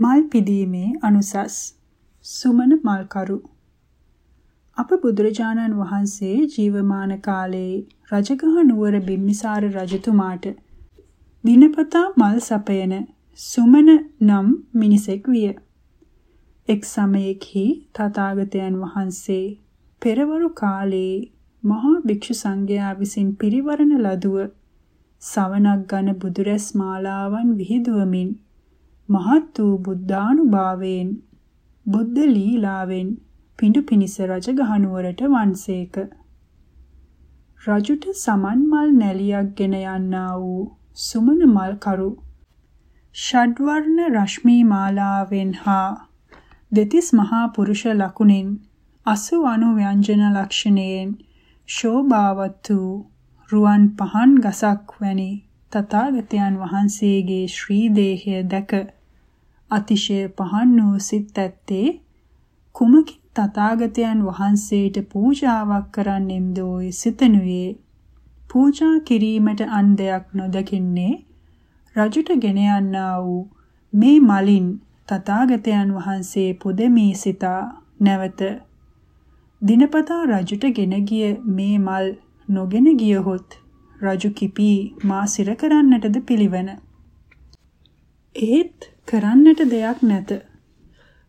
මල් පිදීමේ අනුසස් සුමන මල්කරු අප බුදුරජාණන් වහන්සේ ජීවමාන කාලයේ රජගහ නුවර බිම්බිසාර රජතුමාට දිනපතා මල් සපයන සුමන නම් මිනිසෙක් විය. එක් සමයෙහි තථාගතයන් වහන්සේ පෙරවරු කාලයේ මහා භික්ෂු සංඝයා විසින් පිරිවරණ ලදුව සවනක් ගන බුදුරැස් මාලාවන් විහිදුවමින් මහත් වූ බුද්ධානුභාවයෙන් බුද්ධ ලීලාවෙන් පිඬු පිනිස රජගහනුවරට වන්සේක. රජුට සමන් මල් නැලියක් ගෙන යන්නා වූ සුමන මල් කරු ෂඩ්වර්ණ රශ්මී මාලාවෙන් හා දෙතිස් මහා පුරුෂ ලකුණින් අසු අනු ව්‍යංජන ලක්ෂණයෙන් ශෝභාවත් වූ රුවන් පහන් ගසක් වැනි තථාගතයන් වහන්සේගේ ශ්‍රී දේහය දැක අතිශය පහන් වූ සිත් ඇත්තේ කුමකින් තථාගතයන් වහන්සේට පූජාවක් කරන්නෙම්දෝයි සිතනුයේ පූජා කිරීමට අන් දෙයක් නොදකින්නේ රජුට ගෙන යන්නා වූ මේ මලින් තථාගතයන් වහන්සේ පුදමී සිතා නැවත දිනපතා රජුට ගෙන ගිය මේ මල් නොගෙන ගියහොත් රජු කිපී මා සිර කරන්නටද පිළිවන. ඒත් කරන්නට දෙයක් නැත.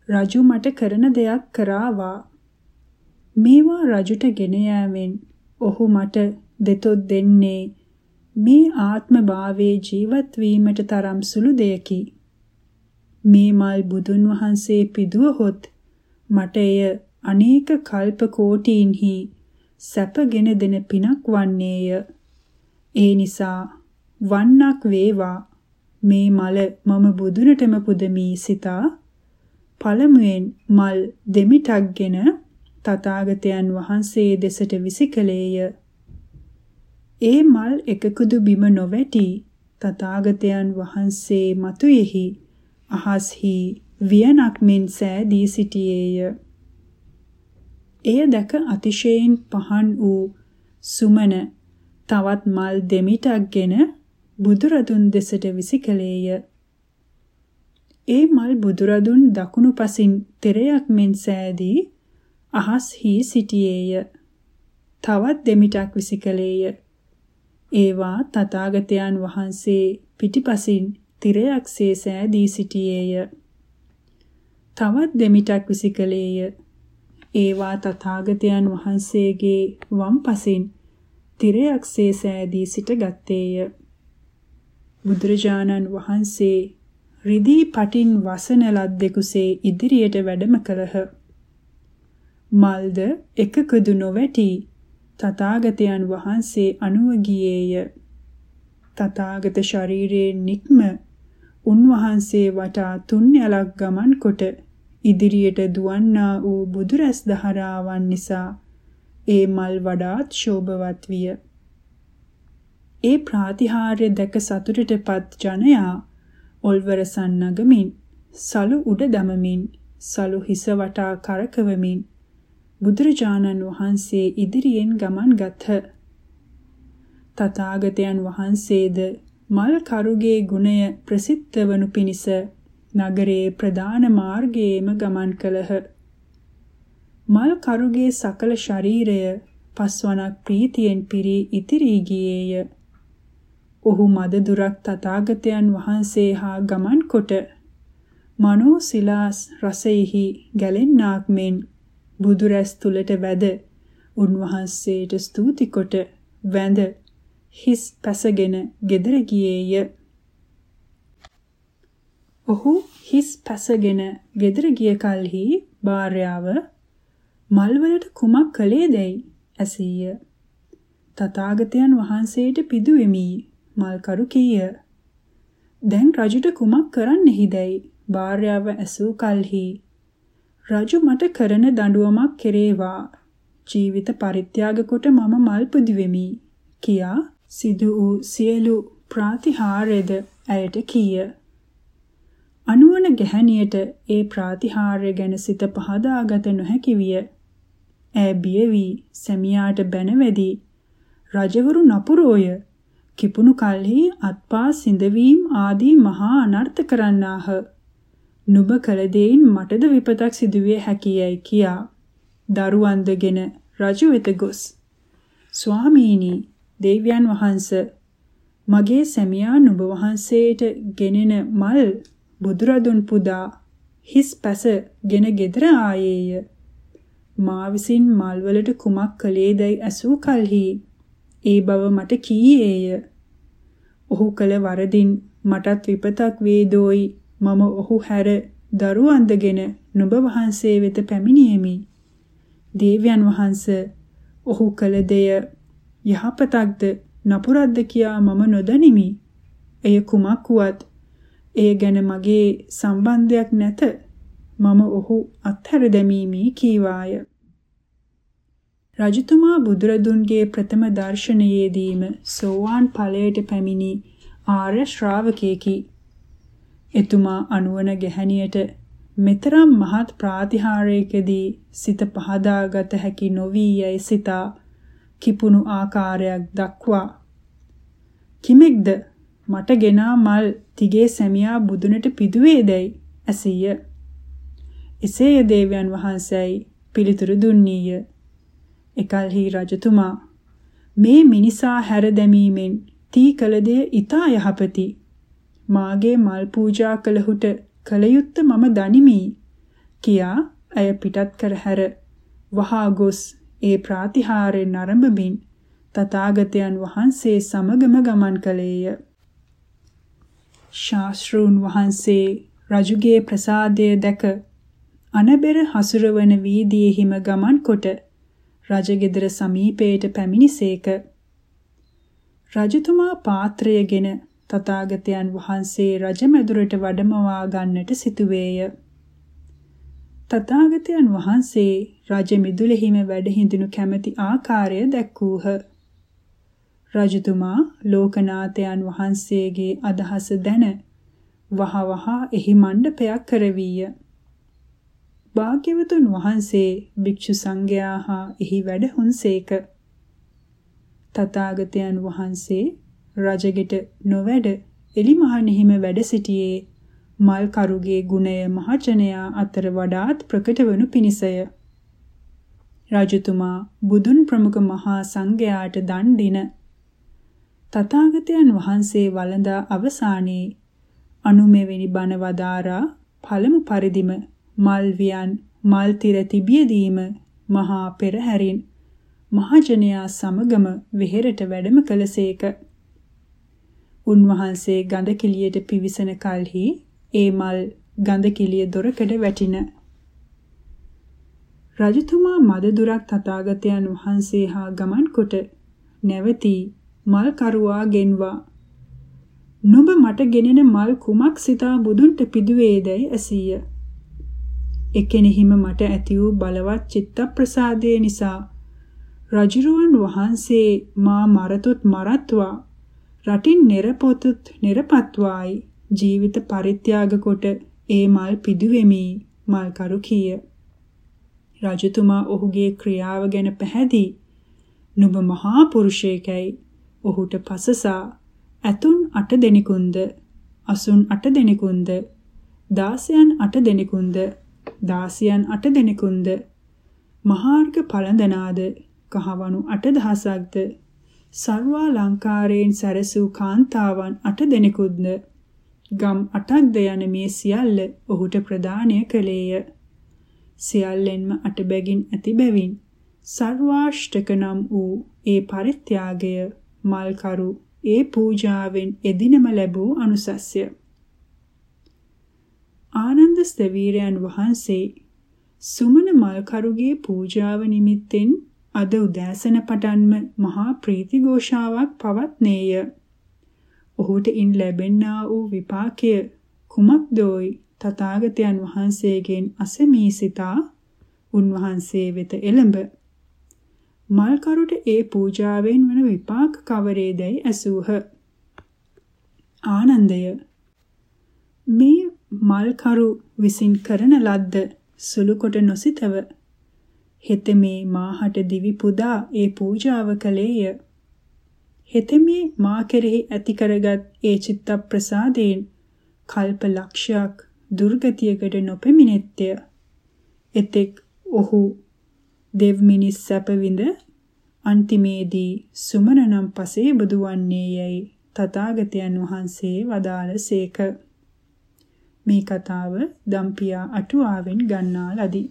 රජු මට කරන දෙයක් කරාවා. මේවා රජුට ගෙන යාමෙන් ඔහු මට දෙතොත් දෙන්නේ මේ ආත්ම භාවයේ ජීවත් වීමට තරම් සුළු දෙයකි. මේ මල් බුදුන් වහන්සේ පිදුවහොත් මට එය අනේක කල්ප කෝටීන්හි සැපගෙන දෙන පිනක් වන්නේය. ඒ නිසා වන්නක් වේවා මේ මල මම බුදුනටම පුදමී සිතා පළමුවෙන් මල් දෙමිටක්ගෙන තථාගතයන් වහන්සේ දෙසට විසිකලේය. ඒ මල් එකකුදු බිම නොවැටි තථාගතයන් වහන්සේ මතුයෙහි අහස්හි වියනක් මෙන් සෑදී සිටියේය. එය දැක අතිශයින් පහන් වූ සුමන තවත් මල් දෙමිටක්ගෙන බුදුරදුන් දෙසට විසිකලේය. ඒ මල් බුදුරදුන් දකුණු පසින් තෙරයක් මෙන් සෑදී අහස්හි සිටියේය. තවත් දෙමිටක් විසිකලේය. ඒවා තථාගතයන් වහන්සේ පිටිපසින් තිරයක්සේ සෑදී සිටියේය. තවත් දෙමිටක් විසිකලේය. ඒවා තථාගතයන් වහන්සේගේ වම් පසින් තිරයක්සේ සෑදී සිට ගත්තේය. බුදුරජාණන් වහන්සේ රිදී පටින් වසන ලද්දෙකුසේ ඉදිරියට වැඩම කළහ. මල්ද එකකදු නොවැටි තථාගතයන් වහන්සේ අනුව ගියේය. තථාගත ශරීරයේ නික්ම උන්වහන්සේ වටා තුන් යලක් ගමන් කොට ඉදිරියට දුවන්නා වූ බුදුරැස් දහරාවන් නිසා ඒ මල් වඩාත් ශෝභවත් විය. ඒ ප්‍රාතිහාර්ය දැක සතුටටපත් ජනයා ඔල්වරසන් නගමින් සලු උඩ දමමින් සලු හිස වටා කරකවමින් බුදුරජාණන් වහන්සේ ඉදිරියෙන් ගමන් ගත්හ. තථාගතයන් වහන්සේද මල් කරුගේ ගුණය ප්‍රසිද්ධ වනු පිණිස නගරයේ ප්‍රධාන මාර්ගයේම ගමන් කළහ. මල් කරුගේ සකල ශරීරය පස්වනක් ප්‍රීතියෙන් පිරී ඉතිරී ගියේය. ඔහු මද දුරක් තථාගතයන් වහන්සේ හා ගමන් කොට මනෝ සිලාස් රසෙහි ගැලෙන්නාක් මෙන් බුදුරැස් තුලට වැද උන්වහන්සේට ස්තුති කොට වැඳ හිස් පැසගෙන ගෙදර ගියේය. ඔහු හිස් පැසගෙන ගෙදර ගිය කලෙහි භාර්යාව මල්වලට කුමක් කළේදැයි ඇසීය. තථාගතයන් වහන්සේට පිදුවෙමි මල්කරු කීය. දැන් රජුට කුමක් කරන්නෙහිදැයි භාර්යාව ඇසූ කලෙහි රජු මට කරන දඬුවමක් කෙරේවා ජීවිත පරිත්‍යාග කොට මම මල් පුදිවෙමි කියා සිදු වූ සියලු ප්‍රාතිහාර්යද ඇයට කීය. අනුවන ගැහණියට ඒ ප්‍රාතිහාර්ය ගැන සිත පහදාගත නොහැකි විය. ඈ බිය වී සැමියාට බැනවැදී රජවරු නපුරෝය කිපුණු කල්හි අත්පා සිඳවීම ආදී මහා අනර්ථ කරන්නාහ. නුඹ කළ දෙයින් මටද විපතක් සිදුවිය හැකියයි කියා. දරුවන්දගෙන රජු වෙත ගොස්. ස්වාමීනි දෙවියන් වහන්සේ මගේ සැමියා නුඹ වහන්සේට ගෙනෙන මල් බුදුරදුන් පුදා හිස් පැස ගෙන ගෙදර ආයේය. මා විසින් මල් වලට කුමක් කළේදයි ඇසූ කලෙහි ඒ බව මට කීයේය ඔහු කළ වරදින් මටත් විපතක් වේදෝයි මම ඔහු හැර දරුවන්දගෙන නුඹ වහන්සේ වෙත පැමිණියෙමි. දේවයන් වහන්ස ඔහු කළ දෙය යහපතක්ද නපුරක්ද කියා මම නොදනිමි. එය කුමක් වුවත් එය ගැන මගේ සම්බන්ධයක් නැත. මම ඔහු අත්හැර දැමීමි කීවාය. රජතුමා බුදුරදුන්ගේ ප්‍රථම දර්ශනයේදීම සෝවාන් ඵලයට පැමිණි ආර්ය ශ්‍රාවකයෙකි. එතුමා අනුවන ගැහණියට මෙතරම් මහත් ප්‍රාතිහාරයකදී සිත පහදාගත හැකි නොවී යයි සිතා කිපුණු ආකාරයක් දක්වා කිමෙක්ද? මට ගෙනා මල් තිගේ සැමියා බුදුනට පිදුවේදයි ඇසීය. එසේය දේවයන් වහන්සේයි පිළිතුරු දුන්නීය. එකල්හි රජතුමා මේ මිනිසා හැර දැමීමෙන් තී කළ දෙය ඊතා යහපති මාගේ මල් පූජා කළහුට කල යුත්ත මම දනිමි කියා ඇය පිටත් කර හැර වහා ගොස් ඒ ප්‍රාතිහාරයෙන් නරඹමින් තථාගතයන් වහන්සේ සමගම ගමන් කළේය. ශාස්ත්‍රූන් වහන්සේ රජුගේ ප්‍රසාදය දැක අනබෙර හසුරවන වීදියෙහිම ගමන් කොට රජගෙදර සමීපයට පැමිණිසේක. රජතුමා පාත්‍රයගෙන තථාගතයන් වහන්සේ රජමැදුරට වඩමවා ගන්නට සිටුවේය. තථාගතයන් වහන්සේ රජ මිදුලෙහිම වැඩ හිඳිනු කැමැති ආකාරය දැක්වූහ. රජතුමා ලෝකනාථයන් වහන්සේගේ අදහස දැන වහවහ එහි මණ්ඩපයක් කරවීය. භාග්‍යවතුන් වහන්සේ භික්ෂු සංඝයා හා එහි වැඩ හුන්සේක. තථාගතයන් වහන්සේ රජගෙට නොවැඩ එලිමහනෙහිම වැඩ සිටියේ මල් කරුගේ ගුණය මහජනයා අතර වඩාත් ප්‍රකට වනු පිණිසය. රජතුමා බුදුන් ප්‍රමුඛ මහා සංඝයාට දන් දින තථාගතයන් වහන්සේ වළඳා අවසානයේ අනුමෙවෙනි බණ වදාරා පළමු පරිදිම මල් වියන් මල් තිර තිබියදීම මහා පෙරහැරින් මහජනයා සමගම වෙහෙරට වැඩම කළසේක. උන්වහන්සේ ගඳ කිලියට පිවිසන කලෙහි ඒ මල් ගඳ කිලිය දොරකඩ වැටින. රජතුමා මද දුරක් තථාගතයන් වහන්සේ හා ගමන් කොට නැවතී මල් කරුවා ගෙන්වා නුඹ මට ගෙනෙන මල් කුමක් සිතා බුදුන්ට පිදුවේදයි ඇසීය. එකෙනෙහිම මට ඇති වූ බලවත් චිත්ත ප්‍රසාදය නිසා රජුරුවන් වහන්සේ මා මරතොත් මරත්වා රටින් නිරපොතුත් නිරපත්වායි ජීවිත පරිත්‍යාග කොට ඒ මල් පිදුවෙමි මල් කරු කීය. රජතුමා ඔහුගේ ක්‍රියාව ගැන පැහැදී නුඹ මහා පුරුෂයෙකයි ඔහුට පසසා ඇතුන් අට දෙනෙකුන්ද අසුන් අට දෙනෙකුන්ද දාසයන් අට දෙනෙකුන්ද දාසියන් අට දෙනෙකුන්ද මහාර්ග පළඳනාද කහවණු අට දහසක්ද සර්වා ලංකාරයෙන් සැරසූ කාන්තාවන් අට දෙනෙකුද්ද ගම් අටක්ද යන මේ සියල්ල ඔහුට ප්‍රදානය කළේය. සියල්ලෙන්ම අටබැගින් ඇති බැවින් සර්වාෂ්ටක නම් වූ ඒ පරිත්‍යාගය මල්කරු ඒ පූජාවෙන් එදිනම ලැබූ අනුසස්ය. ආනන්ද ස්තවීරයන් වහන්සේ සුමන මල්කරුගේ පූජාව නිමිත්තෙන් අද උදෑසන පටන්ම මහා ප්‍රීති ഘോഷාවක් පවත්නේය. ඔහුට ඉන් ලැබෙන්නා වූ විපාකය කුමක්දෝයි තථාගතයන් වහන්සේගෙන් අසමී සිතා උන්වහන්සේ වෙත එළඹ මල්කරුට ඒ පූජාවෙන් වන විපාක කවරේදයි ඇසූහ. ආනන්දය මේ මල්කරු විසින් කරන ලද්ද සුළු කොට නොසිතව හෙතෙමේ මාහට දිවි පුදා ඒ පූජාව කළේය. හෙතෙමේ මා කෙරෙහි ඇති කරගත් ඒ චිත්ත ප්‍රසාදයෙන් කල්ප ලක්ෂයක් දුර්ගතියකට නොපෙමිණෙත්ය. එතෙක් ඔහු දෙව් මිනිස් සැප විඳ අන්තිමේදී සුමන නම් පසේ බුදු වන්නේ යයි තථාගතයන් වහන්සේ වදාළසේක. මේ කතාව දම්පියා අටුවාවෙන් ගන්නා ලදී.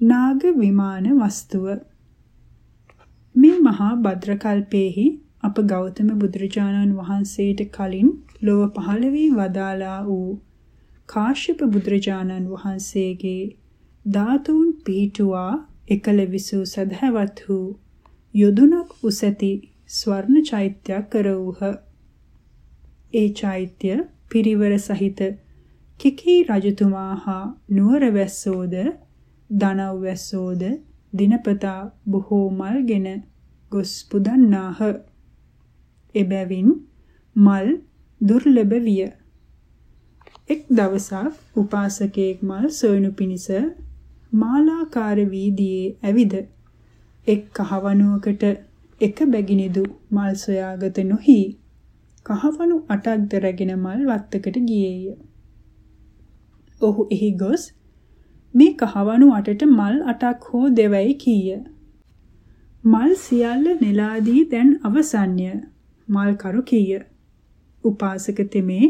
නාග විමාන වස්තුව මේ මහා භද්‍රකල්පේහි අප ගෞතම බුදුරජාණන් වහන්සේට කලින් ලොව පහළ වී වදාලා වූ කාශ්‍යප බුදුරජාණන් වහන්සේගේ ධාතුන් පිහිටුවා එකල විසූ සදහවත් වූ යොදුනක් උසැති ස්වර්ණ චෛත්‍යයක් කරවූහ. ඒ චෛත්‍ය පිරිවර සහිත කිකී රජතුමා හා නුවර වැස්සෝද දනව් වැස්සෝද දිනපතා බොහෝ මල්ගෙන ගොස් පුදන්නාහ. එබැවින් මල් දුර්ලභ විය. එක් දවසක් උපාසකයෙක් මල් සොයනු පිණිස මාලාකාර වීදියේ ඇවිද එක් කහවණුවකට එක බැගිනිදු මල් සොයාගත නොහි කහවණු 8ක් දරගෙන මල් වත්තකට ගියේය. ඔහු එහි ගොස් මේ කහවණු 8ට මල් 8ක් හෝ දෙවයි කීය. මල් සියල්ල නෙලාදී දැන් අවසන්ය. මල් කරු කීය. උපාසක තෙමේ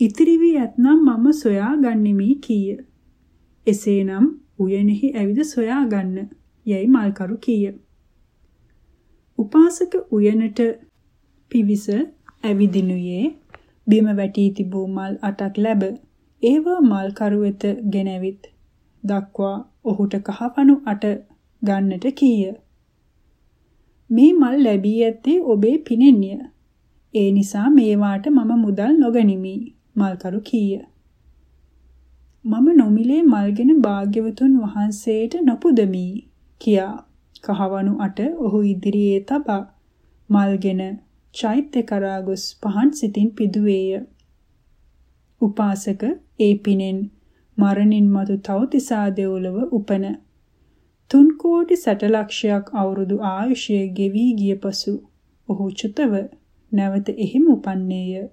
ඉතිරි වී ඇතනම් මම සොයා ගන්නෙමි කීය. එසේනම් උයනෙහි ඇවිද සොයා ගන්න යයි මල්කරු කීය. උපාසක උයනට පිවිස ඇවිදිනුයේ බිම වැටී තිබූ මල් අටක් ලැබ ඒවා මල්කරු වෙත ගෙනවිත් දක්වා ඔහුට කහපණු අට ගන්නට කීය. මේ මල් ලැබී ඇත්තේ ඔබේ පිනෙන්ය. ඒ නිසා මේවාට මම මුදල් නොගනිමි මල්කරු කීය. මම නොමිලේ මල්ගෙන භාග්‍යවතුන් වහන්සේට නොපුදමි කියා කහවණු අට ඔහු ඉදිරියේ තබා මල්ගෙන චෛත්‍ය කරා ගොස් පහන් සිතින් පිදුවේය. උපාසක ඒ පිනෙන් මරණින් මතු තවතිසා දෙව්ලොව උපන තුන් කෝටි 60 ලක්ෂයක් අවුරුදු ආයුෂය ගෙවි ගිය පසු ඔහු චුතව නැවත එහිම උපන්නේය.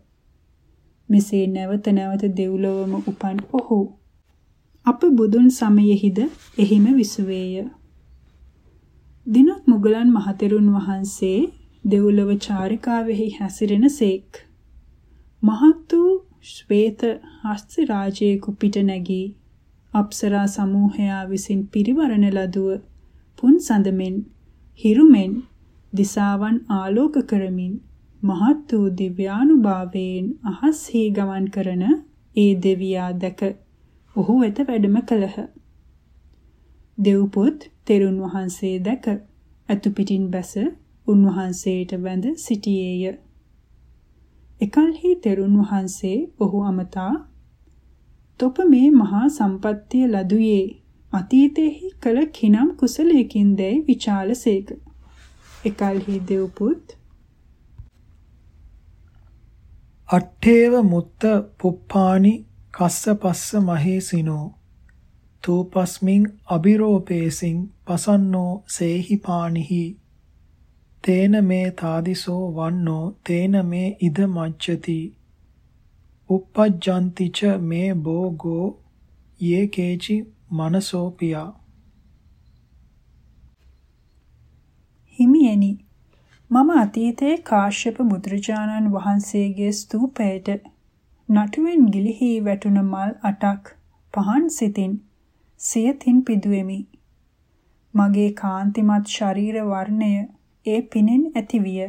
මෙසේ නැවත නැවත දෙව්ලොවම උපන් ඔහු අප බුදුන් සමයෙහිද එහිම විසුවේය. දිනක් මුගලන් මහතෙරුන් වහන්සේ දෙව්ලොව චාරිකාවෙහි හැසිරෙන සේක්. මහත් වූ ශ්වේත හස්ති රාජයෙකු පිට නැගී අප්සරා සමූහයා විසින් පිරිවරණ ලදුව පුන් සඳමින් හිරුමෙන් දිසාවන් ආලෝක කරමින් මහත් වූ දිව්‍යානුභාවයෙන් අහස්හි ගමන් කරන ඒ දෙවියා දැක ඔහු වෙත වැඩම කළහ. දෙව්පොත් තෙරුන් වහන්සේ දැක අතු පිටින් බැස උන්වහන්සේට වැඳ සිටියේය. එකල්හි තෙරුන් වහන්සේ ඔහු අමතා තොප මේ මහා සම්පත්තිය ලදුවේ අතීතෙහි කළ කිනම් කුසලයකින් දැයි විචාලසේක. එකල්හි දෙව්පුත් අට්ඨේව මුත්ත පුප්පානි කස්ස පස්ස මහේසිනෝ තෝපස්මින් අබිරෝපේසින් පසන්නෝ සේහි පානිහි තේන මේ තාදිසෝ වන්නෝ තේන මේ ඉද මච්ඡති uppajjanti cha මේ බෝගෝ යේ කේචි මනසෝ පියා. හිමියනි මම අතීතයේ කාශ්‍යප බුදුරජාණන් වහන්සේගේ ස්තූපයට නටුවෙන් ගිලිහි වැටුණ මල් අටක් පහන් සිතින් සියතින් පිදුවෙමි. මගේ කාන්තිමත් ශරීර වර්ණය ඒ පිනෙන් ඇතිවිය.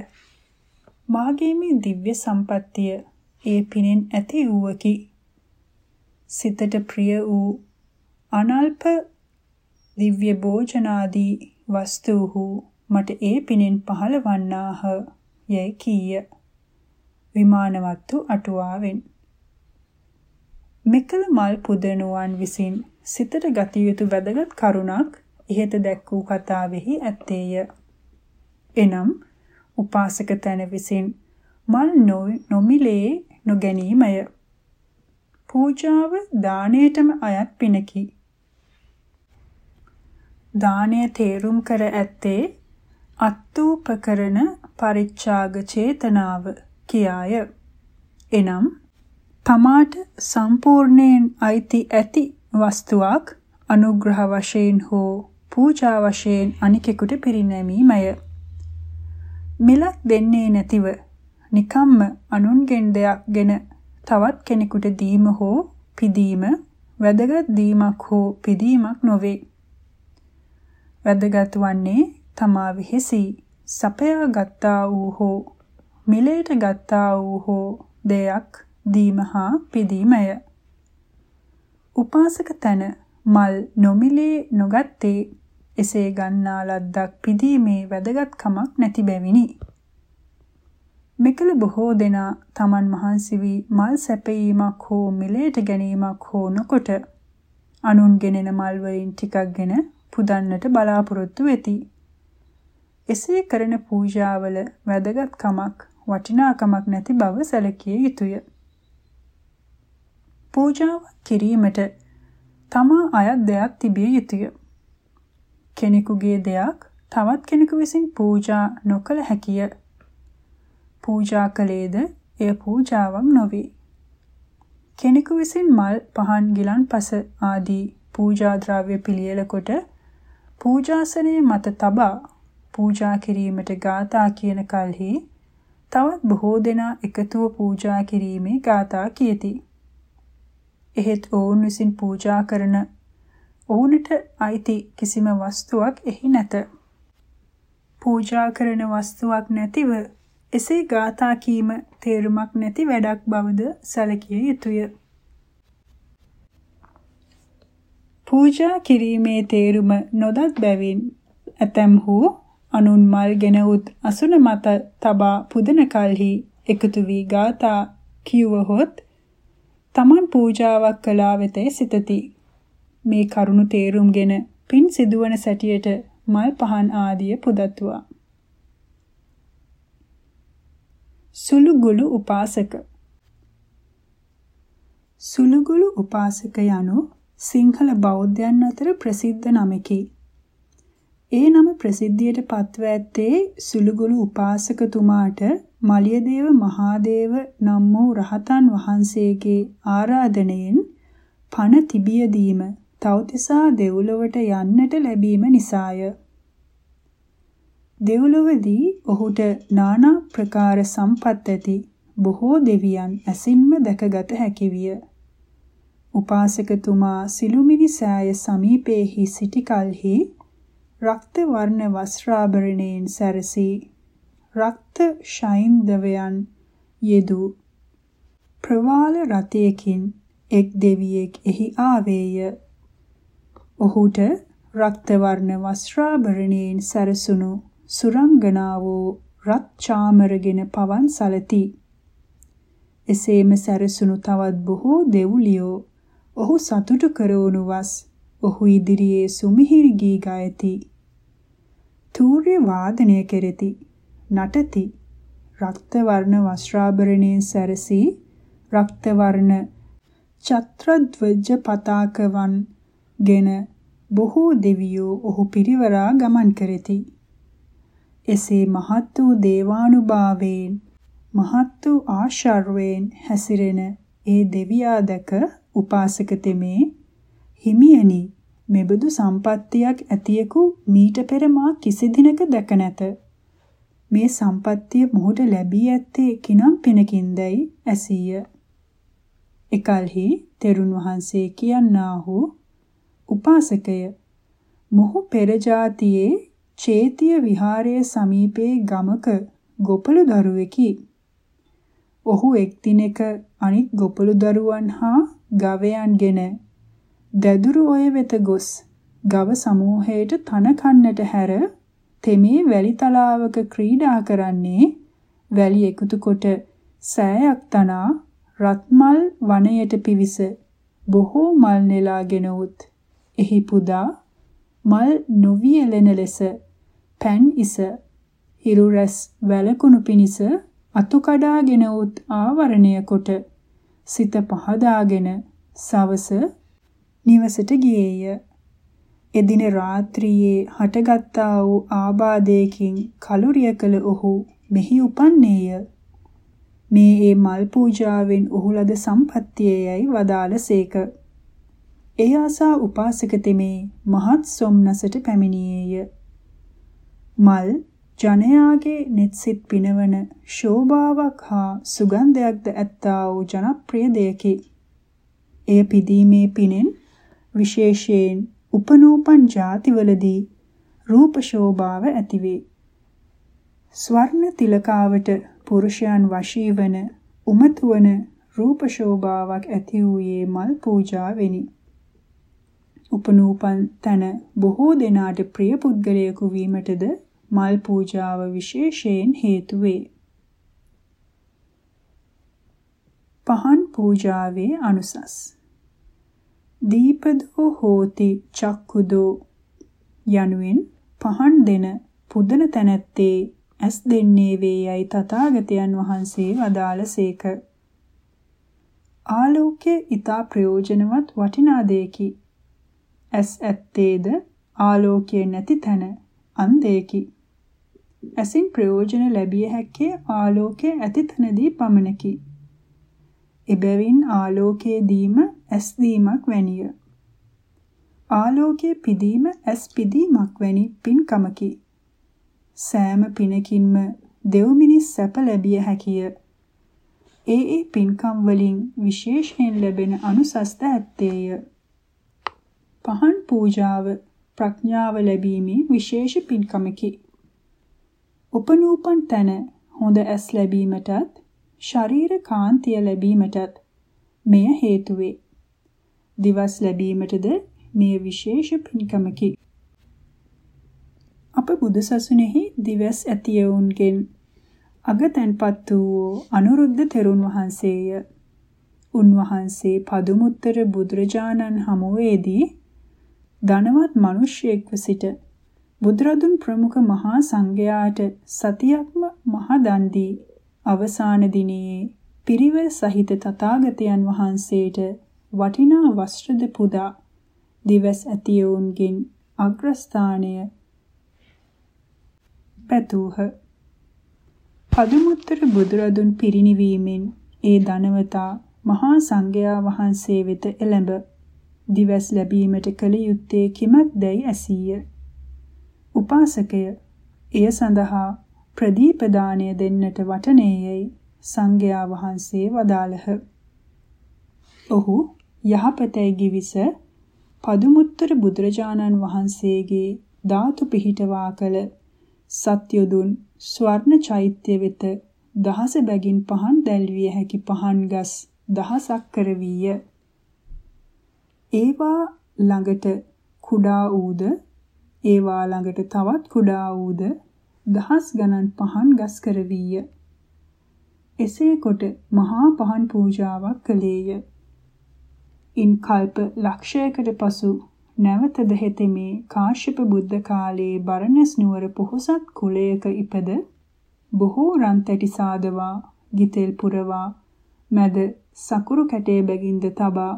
මාගේ මේ දිව්‍ය සම්පත්තිය ඒ පිනෙන් ඇති වූවකි. සිතට ප්‍රිය වූ අනල්ප දිව්‍ය භෝජනාදී වස්තුහු මට ඒ පිනෙන් පහළ වන්නාහ යැයි කීය. විමානවත්තු අටුවාවෙන් මෙකල මල් පුදනුවන් විසින් සිතට ගත යුතු වැදගත් කරුණක් ඉහත දැක් වූ කතාවෙහි ඇත්තේය. එනම් උපාසක තැන විසින් මල් නොමිලේ නොගැනීමය. පූජාව දාණයටම අයත් පිනකි. දාණය තේරුම් කර ඇත්තේ අත්තූපකරණ පරිච්ඡාග චේතනාව කියාය. එනම් තමාට සම්පූර්ණයෙන් අයිති ඇති වස්තුවක් අනුග්‍රහ වශයෙන් හෝ පූජා වශයෙන් අනිකෙකුට පිරිනැමීමය. මිලක් දෙන්නේ නැතිව නිකම්ම අනුන්ගෙන් දෙයක්ගෙන තවත් කෙනෙකුට දීම හෝ පිදීම වැදගත් දීමක් හෝ පිදීමක් නොවේ. වැදගත් වන්නේ තමා විහිසි සපයා ගත්තා වූ හෝ මිලයට ගත්තා වූ හෝ දෙයක් දීම හා පිදීමය. උපාසක තන මල් නොමිලේ නොගත්තේ එසේ ගන්නා ලද්දක් පිදීමේ වැදගත්කමක් නැති බැවිනි. මෙකල බොහෝ දෙනා Taman මහන්සි වී මල් සැපයීමක් හෝ මිලයට ගැනීමක් හෝ නොකොට අනුන් ගෙනෙන මල් වලින් ටිකක්ගෙන පුදන්නට බලාපොරොත්තු වෙති. එසේ කරන පූජාවල වැදගත්කමක් වටිනාකමක් නැති බව සැලකිය යුතුය. පූජාව කිරීමට තමා අයත් දෙයක් තිබිය යුතුය. කෙනෙකුගේ දෙයක් තවත් කෙනෙකු විසින් පූජා නොකළ හැකිය. පූජා කළේද එය පූජාවක් නොවේ. කෙනෙකු විසින් මල් පහන් ගිලන්පස ආදී පූජා ද්‍රව්‍ය පිළියෙල කොට පූජාසනයේ මත තබා පූජා කිරීමට ගාථා කියන කල්හි තවත් බොහෝ දෙනා එකතුව පූජා කිරීමේ ගාථා කියති. එහෙත් ඔවුන් විසින් පූජා කරන ඔවුන්ට අයිති කිසිම වස්තුවක් එහි නැත. පූජා කරන වස්තුවක් නැතිව එසේ ගාථා කීම තේරුමක් නැති වැඩක් බවද සැලකිය යුතුය. පූජා කිරීමේ තේරුම නොදත් බැවින් ඇතැම්හු අනුන් මල් ගෙන උත් අසුන මත තබා පුදන කලෙහි එකතු වී ගාථා කියවහොත් තමන් පූජාවක් කළා වෙතේ සිතති. මේ කරුණු තේරුම්ගෙන පින් සිදුවන සැටියට මල් පහන් ආදිය පුදත්වා. සුළුගුළු උපාසක සුළුගුළු උපාසක යනු සිංහල බෞද්ධයන් අතර ප්‍රසිද්ධ නමකි. ඒ නම ප්‍රසිද්ධියට පත්ව ඇත්තේ සුළුගුළු උපාසකතුමාට මලියදේව මහාදේව නම් වූ රහතන් වහන්සේගේ ආරාධනයෙන් පණ තිබියදීම තවතිසා දෙව්ලොවට යන්නට ලැබීම නිසාය. දෙව්ලොවදී ඔහුට নানা ප්‍රකාර සම්පත් ඇති බොහෝ දෙවියන් ඇසින්ම දැකගත හැකි විය. උපාසකතුමා සිළුමිණි සෑය සමීපයේහි සිටි කලෙහි රක්ත වර්ණ වස්ත්‍රාභරණයෙන් සැරසී රක්ත ශෛන්දවයන් යෙදූ ප්‍රවාල රථයකින් එක් දෙවියෙක් එහි ආවේය. ඔහුට රක්ත වර්ණ වස්ත්‍රාභරණයෙන් සැරසුණු සුරංගනාවෝ රත් චාමරගෙන පවන් සලති. එසේම සැරසුණු තවත් බොහෝ දෙව්ලියෝ ඔහු සතුටු කරවනු වස් ඔහු ඉදිරියේ සුමිහිරි ගී ගයති. තූර්ය වාදනය කෙරෙති. නටති. රක්ත වර්ණ වස්ත්‍රාභරණයෙන් සැරසී රක්ත වර්ණ ඡත්‍රද්වජ පතාකවන් ගෙන බොහෝ දෙවියෝ ඔහු පිරිවරා ගමන් කරති. එසේ මහත් වූ දේවානුභාවයෙන් මහත් වූ ආශර්වයෙන් හැසිරෙන ඒ දෙවියා දැක උපාසක තෙමේ හිමියනි මෙබඳු සම්පත්තියක් ඇතියෙකු මීට පෙර මා කිසි දිනක දැක නැත. මේ සම්පත්තිය මොහුට ලැබී ඇත්තේ කිනම් පිනකින්දයි ඇසීය. එකල්හි තෙරුන් වහන්සේ කියන්නාහු උපාසකය මොහු පෙර જાතියේ චේතිය විහාරයේ සමීපයේ ගමක ගොපළු දරුවෙකි. ඔහු එක් දිනක අනිත් ගොපළු දරුවන් හා ගවයන්ගෙන දැදුරු ඔය වෙත ගොස් ගව සමූහයට තන කන්නට හැර තෙමේ වැලි තලාවක ක්‍රීඩා කරන්නේ වැලි එකතු කොට සෑයක් තනා රත්මල් වනයට පිවිස බොහෝ මල් නෙලාගෙන උත්. එහි පුදා මල් නොවියලෙන ලෙස පෑන් ඉස හිරු රැස් වැලකුණු පිනිස අතු කඩාගෙන උත් ආවරණය කොට සිත පහදාගෙන සවස නිවසට ගියේය. එදින රාත්‍රියේ හටගත්තා වූ ආබාධයකින් කලුරිය කළ ඔහු මෙහි උපන්නේය. මේ ඒ මල් පූජාවෙන් ඔහු ලද සම්පත්තියයි වදාළසේක. ඒ ආසා උපාසක තෙමේ මහත් සොම්නසට පැමිණියේය. මල් ජනයාගේ netsit පිනවන ශෝභාවක් හා සුගන්ධයක්ද ඇත්තා වූ ජනප්‍රිය දෙයකි. එය පිදීමේ පිනෙන් විශේෂයෙන් උපනූපන් ಜಾතිවලදී රූප ශෝභාව ඇතිවේ. ස්වර්ණ තිලකාවට පුරුෂයන් වශී වන උමතු වන රූප ශෝභාවක් ඇති වූයේ මල් පූජාවෙනි. උපනූපන් තන බොහෝ දෙනාට ප්‍රිය පුද්ගලයෙකු වීමටද මල් පූජාව විශේෂයෙන් හේතු වේ. පහන් පූජාවේ අනුසස් දීපදෝ හෝති චක්කුදෝ යනුවෙන් පහන් දෙන පුදන තැනැත්තේ ඇස් දෙන්නේ වේයයි තථාගතයන් වහන්සේ වදාළසේක. ආලෝකයේ ඊතා ප්‍රයෝජනවත් වටිනා දෙයකි. ඇස් ඇත්තේද ආලෝකයේ නැති තැන අන්ධයකි. ඇසින් ප්‍රයෝජන ලැබිය හැක්කේ ආලෝකයේ ඇති තැනදී පමණකි. එබැවින් ආලෝකයේ දීම ඇස් දීමක් වැනිය. ආලෝකයේ පිදීම ඇස් පිදීමක් වැනි පින්කමකි. සෑම පිනකින්ම දෙව් මිනිස් සැප ලැබිය හැකිය. ඒ ඒ පින්කම් වලින් විශේෂයෙන් ලැබෙන අනුසස්ත ඇත්තේය. පහන් පූජාව ප්‍රඥාව ලැබීමේ විශේෂ පින්කමකි. උපනූපන් තන හොඳ ඇස් ලැබීමටත් ශරීර කාන්තිය ලැබීමටත් මෙය හේතු වේ. දිවස් ලැබීමටද මේ විශේෂ පින්කමකි. අප බුදුසසුනේහි දිවස් ඇතියවුන්ගෙන් අගතැන්පත් වූ අනුරුද්ධ තෙරුන් වහන්සේය. උන්වහන්සේ පදුමුත්තර බුදුරජාණන් හමුවේදී ධනවත් මිනිසෙක්ව සිට බුදුරදුන් ප්‍රමුඛ මහා සංඝයාට සතියක්ම මහ දන් දී අවසාන දිනේ පිරිවර සහිත තථාගතයන් වහන්සේට වටිනා වස්ත්‍රද පුදා දිවස් ඇතියවුන්ගෙන් අග්‍රස්ථානය පැතූහ. පදුමුත්තර බුදුරදුන් පිරිණිවීමෙන් ඒ ධනවතා මහා සංඝයා වහන්සේ වෙත එළඹ දිවස් ලැබීමට කල යුත්තේ කිමක්දැයි ඇසීය. උපාසකය එය සඳහා ප්‍රදීප දාණය දෙන්නට වටනේයයි සංඝයා වහන්සේ වදාළහ. ඔහු යහපතයි ගිවිස පදුමුත්තර බුදුරජාණන් වහන්සේගේ ධාතු පිහිටවා කළ සත්‍යදුන් ස්වර්ණ චෛත්‍ය වෙත දහස බැගින් පහන් දැල්විය හැකි පහන් ගස් දහසක් කරවීය. ඒවා ළඟට කුඩා ඌද ඒවා ළඟට තවත් කුඩා ඌද දහස් ගණන් පහන් ගස් කරවීය. එසේ කොට මහා පහන් පූජාවක් කළේය. ඉන් කල්ප ලක්ෂයකට පසු නැවතද හෙතෙමේ කාශ්‍යප බුද්ධ කාලයේ බරණස් නුවර පොහොසත් කුලයක ඉපද බොහෝ රන් තැටි සාදවා ගිතෙල් පුරවා මැද සකුරු කැටේ බැගින්ද තබා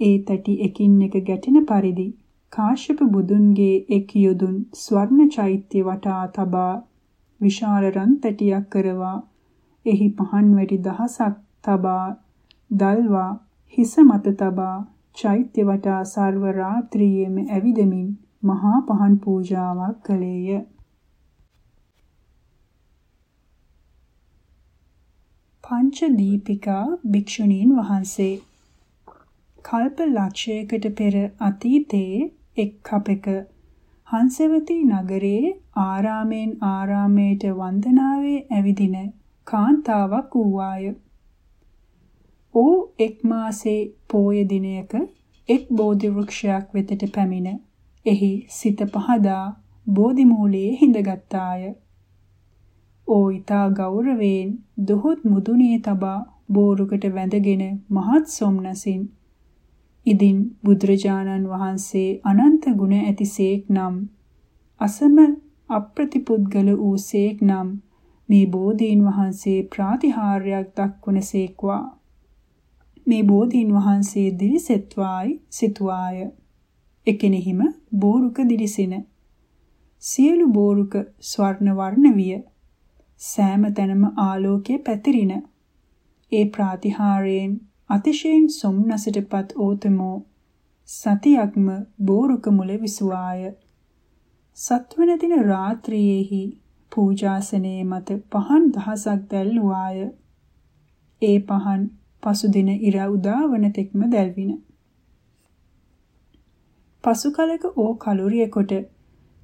ඒ තැටි එකින් එක ගැටෙන පරිදි කාශ්‍යප බුදුන්ගේ එක් යොදුන් ස්වර්ණ චෛත්‍ය වටා තබා විශාල රන් තැටියක් කරවා එහි පහන් වැටි දහසක් තබා දල්වා හිස මත තබා චෛත්‍ය වටා සර්ව රාත්‍රියේම ඇවිදමින් මහා පහන් පූජාවක් කළේය. පංච දීපිකා භික්ෂුණීන් වහන්සේ කල්ප ලක්ෂයකට පෙර අතීතයේ එක් කපෙක හංසවති නගරයේ ආරාමෙන් ආරාමයට වන්දනාවේ ඇවිදින කාන්තාවක් වූවාය. ඌ එක් මාසේ පෝය දිනයක එක් බෝධි වෘක්ෂයක් වෙතට පැමිණ එහි සිත පහදා බෝධි මූලයේ හිඳගත්තාය. ඕ ඊතා ගෞරවයෙන් දොහොත් මුදුනේ තබා බෝරුකට වැඳගෙන මහත් සොම්නසින් ඉදින් බුදුරජාණන් වහන්සේ අනන්ත ගුණ ඇතිසේක් නම් අසම අප්‍රතිපුද්ගල වූසේක් නම් මේ බෝධීන් වහන්සේ ප්‍රාතිහාර්යයක් දක්වනසේක්වා මේ බෝධීන් වහන්සේ දිරිසෙත්වායි සිතුවාය. එකෙනෙහිම බෝරුක දිරිසින. සියලු බෝරුක ස්වර්ණ වර්ණ විය. සෑම තැනම ආලෝකයේ පැතිරින ඒ ප්‍රාතිහාරයෙන් අතිශයින් සොම්නසටපත් ඕතමෝ සතියක්ම බෝරුක මුල විසුවාය. සත්වන දින රාත්‍රියේහි පූජාසනයේ මත පහන් දහසක් දැල්ුවාය. ඒ පහන් පසුදින ඉර උදාවන තෙක්ම දැල්වින. පසු කලක ඕ කලුරිය කොට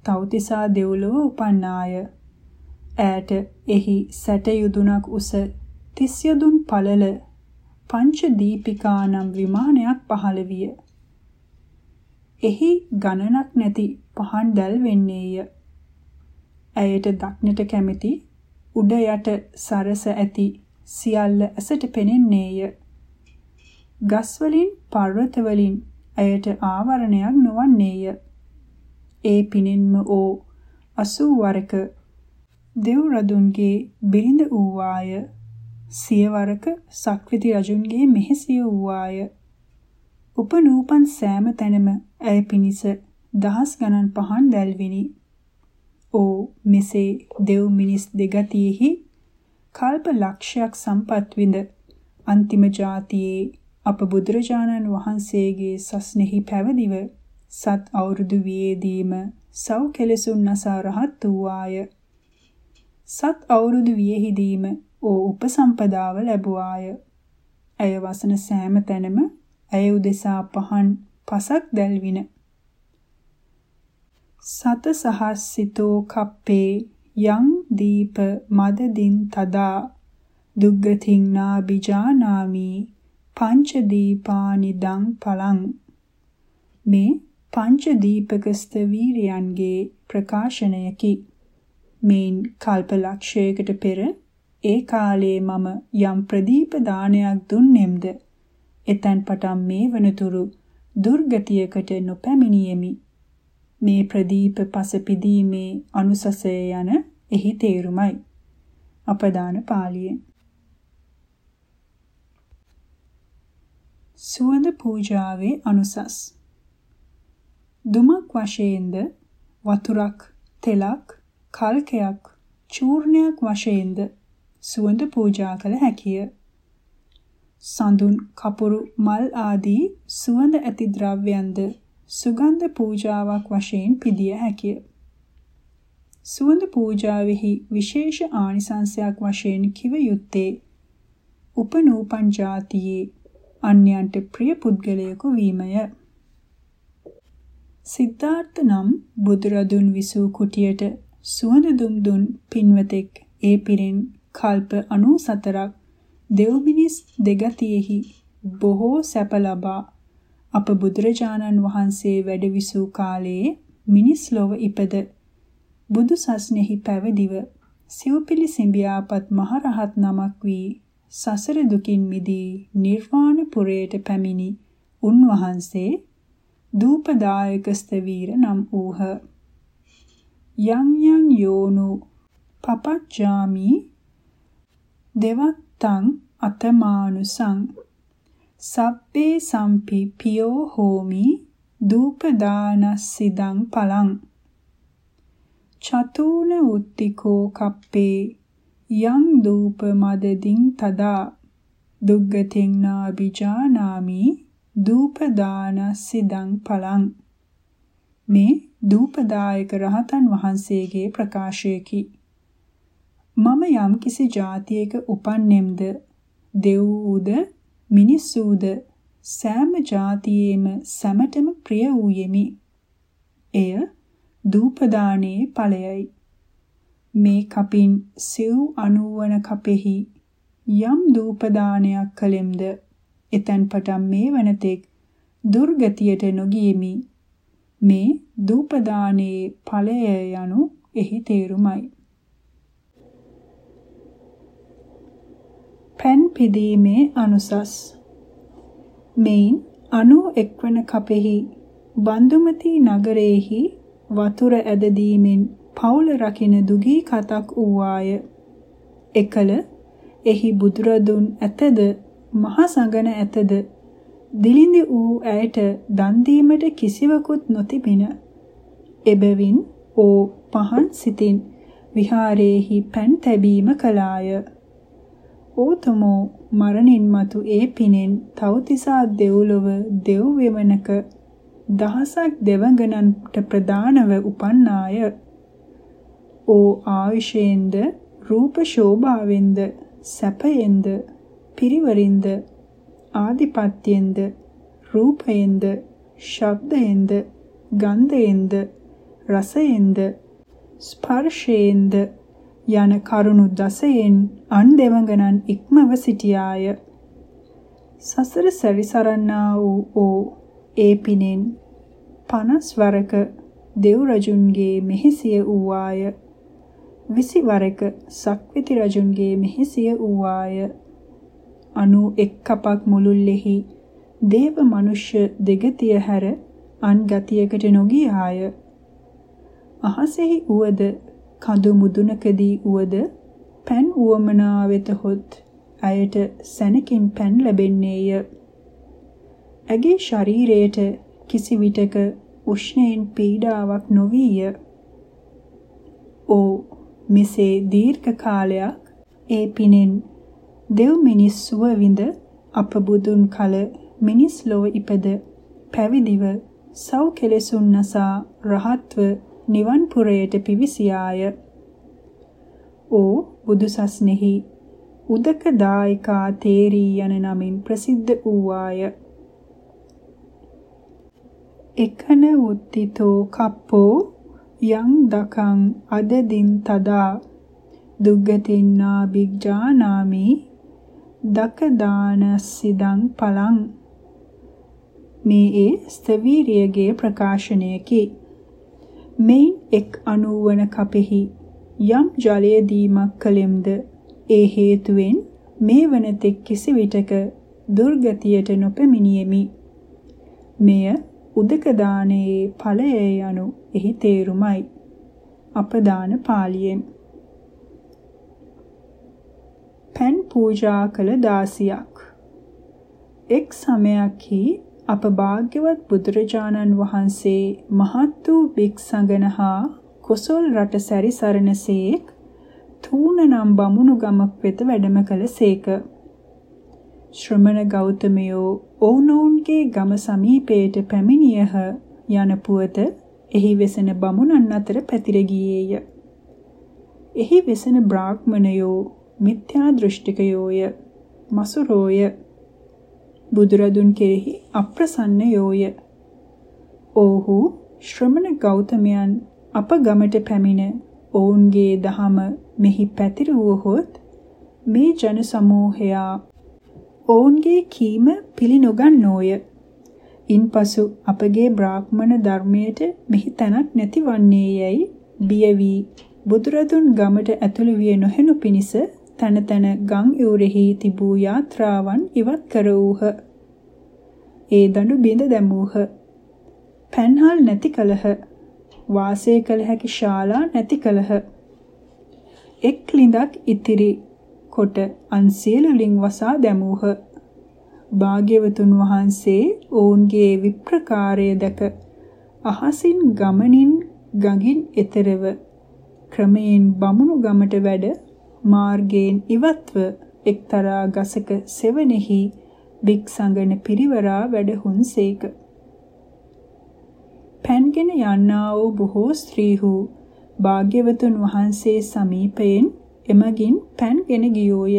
තව්තිසා දෙව්ලොව උපන්නාය. ඈට එහි සැට යුදුනක් උස තිස් යදුන් පළල පංච දීපිකා නම් විමානයක් පහළ විය. එහි ගණනක් නැති පහන් දැල් වෙන්නේය. ඇයට දක්නට කැමැති උඩ යට සරස ඇති සියල්ල ඇසට පෙනෙන්නේය. ගස් වලින් පර්වත වලින් ඇයට ආවරණයක් නොවන්නේය. ඒ පිනින්ම ඕ 80 වරක දෙව් රදුන්ගේ බිරිඳ වූවාය. සියවරක සක්විති රජුන්ගේ මෙහෙසිය වූවාය. උපනූපන් සෑම තැනම ඇය පිනිස දහස් ගණන් පහන් දැල්විනි. ඕ මෙසේ දෙව් මිනිස් දෙගතියෙහි කල්ප ලක්ෂයක් සම්පත් විඳ අන්තිම જાතියේ අප බුදුරජාණන් වහන්සේගේ සස්නෙහි පැවදිව සත් අවුරුදු වියේදීම සව් කෙලසුන් නසා රහත් වූාය. සත් අවුරුදු වියෙහිදීම ඕ උපසම්පදාව ලැබුවාය. ඇය වසන සෑම තැනම ඇය උදෙසා පහන් පසක් දැල්වින. සත සහස්සිතෝ කප්පේ යං දීප මදදින් තදා දුග්ගතින් නාබිජානාමි පංච දීපානි දං පලං මේ පංච දීපක ස්තවීරයන්ගේ ප්‍රකාශනයකි මේන් කල්පලක්ෂයකට පෙර ඒ කාලේ මම යම් ප්‍රදීප දානයක් දුන්නෙම්ද? එතෙන් පටන් මේ වනතුරු දුර්ගතියකට නොපැමිණියෙමි. මේ ප්‍රදීප පස පිදීමේ අනුසසය යන එහි තේරුමයි. අපදාන පාළියෙන්. සුවඳ පූජාවේ අනුසස්. දුමක් වශයෙන්ද වතුරක් තෙලක් කල්කයක් චූර්ණයක් වශයෙන්ද සුවඳ පූජා කළ හැකිය. සඳුන් කපුරු මල් ආදී සුවඳ ඇති ද්‍රව්‍යයන්ද සුගන්ධ පූජාවක් වශයෙන් පිදිය හැකිය. සුවඳ පූජාවෙහි විශේෂ ආනිසංසයක් වශයෙන් කිව යුත්තේ උපනූපන් જાතියේ අන්‍යයන්ට ප්‍රිය පුද්ගලයෙකු වීමය. සිද්ධාර්ථ නම් බුදුරදුන් විසූ කුටියට සුවඳ දුම් දුන් පින්වතෙක් ඒ පිරින් කල්ප 94ක් දෙව් මිනිස් දෙගතියෙහි බොහෝ සැප ලබා අප බුදුරජාණන් වහන්සේ වැඩ විසූ කාලයේ මිනිස් ලොව ඉපද බුදු සස්නෙහි පැවිදිව සිව්පිලි සිඹියාපත් මහරහත් නමක් වී සසර දුකින් මිදී නිර්වාණ පුරයට පැමිණි උන්වහන්සේ දූපදායක ස්තවීර නම් වූහ. යම් යම් යෝනු පපච්චාමි දෙවත්තං අතමානුසං සබ්බේ සම්පි පියෝ හෝමි දූපදානස්සිදං පලං චතුන උත්තිකෝ කප්පේ යං දූප මදදින් තදා දුග්ගතින් නාබිජානාමි දූපදානස්සිදං පලං මේ දූපදායක රහතන් වහන්සේගේ ප්‍රකාශයකි. මම යම් කිසි જાතියක උපන්නෙම්ද දෙව්වූද මිනිස්සූද සෑම જાතියේම සැමටම ප්‍රිය වූයෙමි. එය දූපදානයේ ඵලයයි. මේ කපින් සිව් අනුවන කපෙහි යම් දූපදානයක් කලෙම්ද එතෙන් පටන් මේ වනතෙක් දුර්ගතියට නොගියෙමි. මේ දූපදානයේ ඵලය යනු එහි තේරුමයි. පැන් පිදීමේ අනුසස්. මෙයින් අනු එක්වන කපෙහි බන්දුමති නගරයේහි වතුර ඇදදීමෙන් පවුල රකින දුගී කතක් වූවාය. එකල එහි බුදුරදුන් ඇතද මහ සඟන ඇතද දිලිඳි වූ ඇයට දන් දීමට කිසිවකුත් නොතිබින. එබැවින් ඕ පහන් සිතින් විහාරයේහි පෑන් තැබීම කළාය. ඕතමෝ මරණින් මතු ඒ පිනෙන් තවතිසා දෙව්ලොව දෙව් වෙමනක දහසක් දෙවඟනන්ට ප්‍රදානව උපන්නාය. ඕ ආයුෂයෙන්ද රූප ශෝභාවෙන්ද සැපයෙන්ද පිරිවරින්ද ආදිපත්‍යෙන්ද රූපයෙන්ද ශබ්දයෙන්ද ගන්ධයෙන්ද රසයෙන්ද ස්පර්ශයෙන්ද යන කරුණු දසයෙන් අන් දෙවඟනන් ඉක්මව සිටියාය. සසර සැරිසරන්නා වූ ඕ ඒ පිනෙන් 50 වරක දෙව් රජුන්ගේ මෙහෙසිය වූවාය. 20 වරක සක්විති රජුන්ගේ මෙහෙසිය වූවාය. අනු එක් කපක් මුළුල්ලෙහි දේව මනුෂ්‍ය දෙගතිය හැර අන් ගතියකට නොගියාය. අහසෙහි උවද කඳු මුදුනකදී උවද පෑන් උවමනා වෙතහොත් ඇයට සැනකින් පෑන් ලැබෙන්නේය. ඇගේ ශරීරයට කිසි විටක උෂ්ණයෙන් පීඩාවක් නොවිය. ඕ මෙසේ දීර්ඝ කාලයක් ඒ පිනෙන් දෙව් මිනිස් සුව විඳ අප බුදුන් කල මිනිස් ලොව ඉපද පැවිදිව සව් කෙලෙසුන් නසා රහත්ව නිවන් පුරයට පිවිසියාය. ඕ බුදුසස්නෙහි උදක දායිකා තේරී යන නමින් ප්‍රසිද්ධ වූවාය. එකන උත්තිතෝ කප්පෝ යං දකං අදදින් තදා දුග්ගතින්නා බිග්ජානාමි දකදානස්සිදං පලං මේ ඒ ස්තවීරියගේ ප්‍රකාශනයකි. මෙයින් එක් අනුවන කපෙහි යම් ජලය දීමක් කලෙම්ද ඒ හේතුවෙන් මේ වනතෙක් කිසි විටක දුර්ගතියට නොපැමිණියෙමි. මෙය උදක දානයේ ඵලය යනු එහි තේරුමයි. අපදාන පාළියෙන් පෙන් පූජා කළ දාසියක් එක් සමයක්හි අප භාග්‍යවත් බුදුරජාණන් වහන්සේ මහත් වූ භික්ෂඟන හා කොසල් රට සැරිසරණසේක් තූන නම් බමුණු ගමක් වෙත වැඩම කළසේක. ශ්‍රමණ ගෞතමයෝ ඔවුනොවුන්ගේ ගම සමීපයට පැමිණියහ යන පුවත එහි වෙසෙන බමුණන් අතර පැතිර ගියේය. එහි වෙසෙන බ්‍රාහ්මණයෝ මිත්‍යා දෘෂ්ටිකයෝය මසුරෝය බුදුරදුන් කෙරෙහි අප්‍රසන්නයෝය. ඔව්හු ශ්‍රමණ ගෞතමයන් අප ගමට පැමිණ ඔවුන්ගේ දහම මෙහි පැතිරුවහොත් මේ ජන සමූහයා ඔවුන්ගේ කීම පිළි නොගන්නෝය. ඉන්පසු අපගේ බ්‍රාහ්මණ ධර්මයට මෙහි තැනක් නැතිවන්නේ යැයි බිය වී බුදුරදුන් ගමට ඇතුළු විය නොහෙනු පිණිස තන තන ගම් යූරෙහි තිබූ යාත්‍රාවන් ඉවත් කරවූහ. ඒ දඬු බිඳ දැමූහ. පන්හල් නැති කලහ. වාසය කළ හැකි ශාලා නැති කලහ. එක් ලිඳක් ඉතිරි කොට අන් සියලුලින් වසා දැමූහ. භාග්‍යවතුන් වහන්සේ ඔවුන්ගේ විප්‍රකාරය දැක අහසින් ගමනින් ගඟින් එතරව ක්‍රමයෙන් බමුණු ගමට වැඩ මාර්ගයෙන් ඉවත්ව එක්තරා ගසක සෙවණෙහි භික්ෂංගන පිරිවරා වැඩහුන්සේක. පැන්ගෙන යන්නා වූ බොහෝ ස්ත්‍රීහු භාග්‍යවතුන් වහන්සේ සමීපයෙන් එමගින් පැන්ගෙන ගියෝය.